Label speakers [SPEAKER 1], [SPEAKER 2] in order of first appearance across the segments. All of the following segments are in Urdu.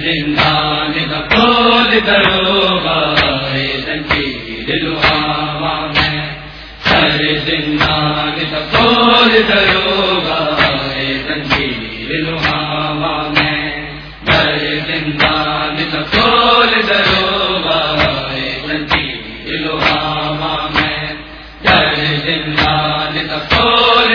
[SPEAKER 1] زندان کا کھول کرو گائے دل میں۔ سر زندان کا کھول کرو میں۔ زندان کا کھول میں۔ زندان کا کھول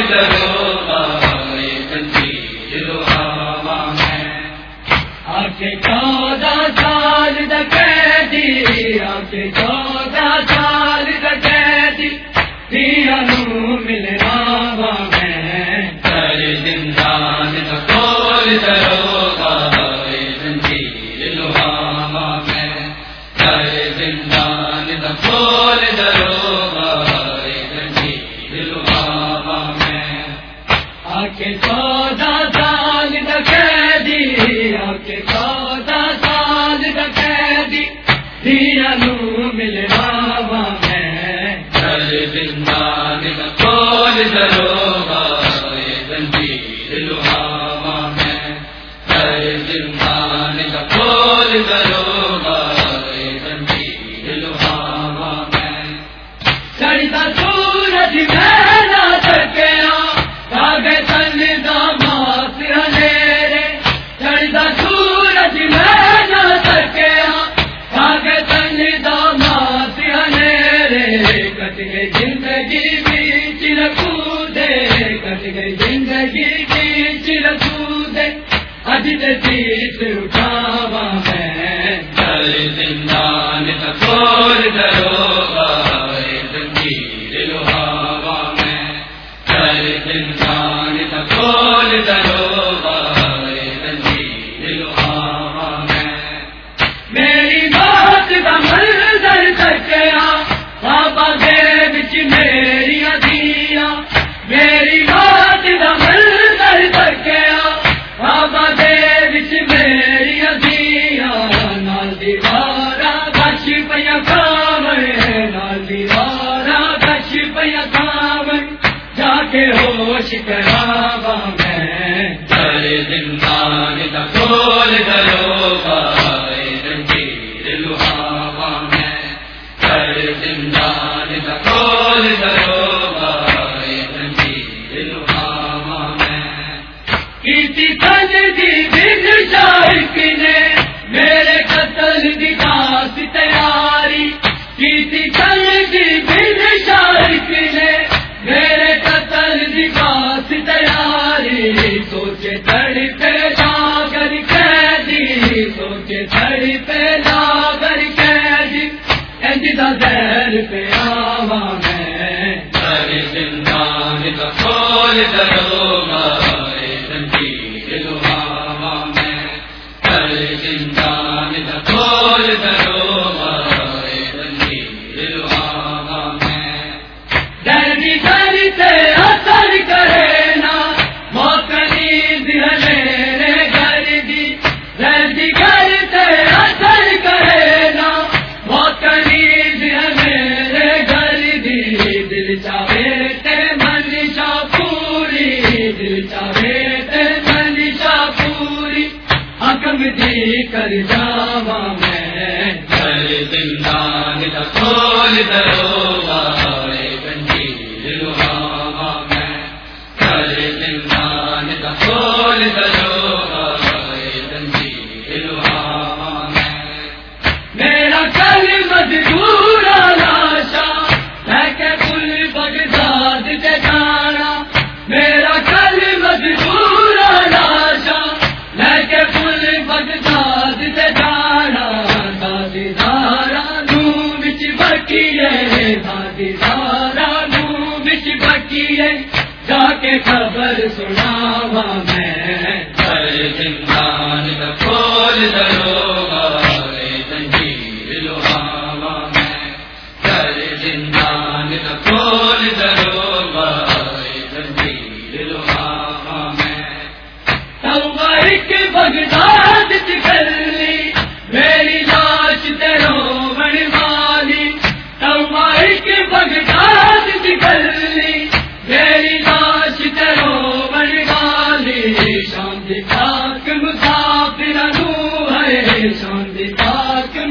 [SPEAKER 1] آگے چودہ سال دقیدی آگے چودہ سال دقیدی دیا نو ملنا میں زندان کا کھول میں زندان کا کھول میں چودہ سال دقیدی آکے چودہ سال دقیدی دیا نو میں زندان کا کھول میں زندان کا کھول میں سورج میں گئی زندگی بیچ رکھو دے کٹ گئی زندگی بیچ رکھو دے اج تیس دیوارا بچ پیا کامر نال دیوارا بچ پیا کامر جا کے ہوش کرا میں زندان کا کھول کرو کھول حکم دی کر جاوا میں۔ زندان کھول در جا کے خبر سناوا میں۔ ہر زندان کا کھول کرو زنجیر لوہاوا میں۔ ہر زندان کا کھول درو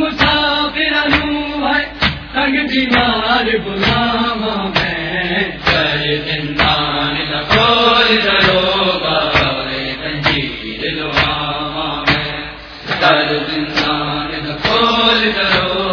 [SPEAKER 1] مسافر ہے تنگ دیوار غلام میں۔ کر کھول ڈرو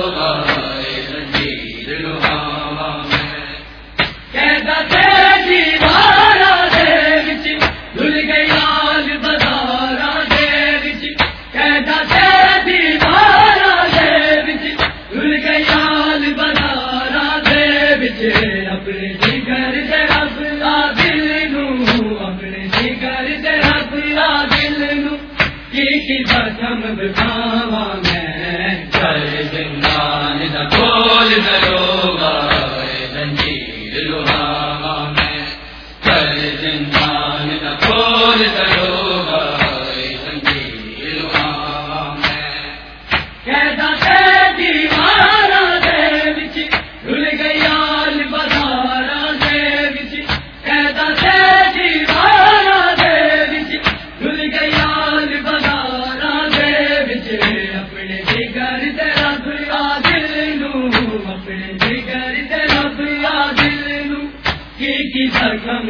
[SPEAKER 1] کسی کا چمد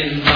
[SPEAKER 1] چاہیے